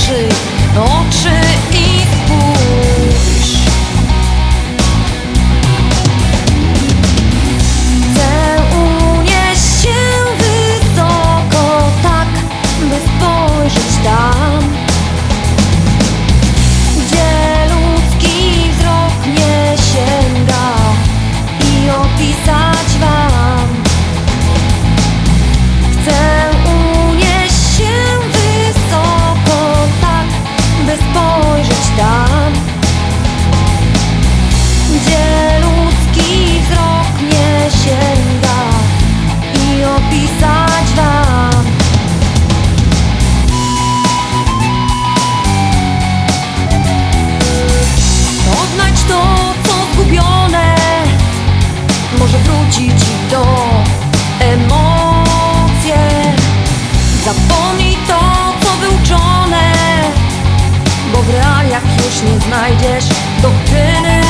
oczy, oczy i Gdzie ludzki wzrok nie sięga i opisać wam. Odnajdź to, co zgubione Może wrócić ci to w realiach już nie znajdziesz doktryny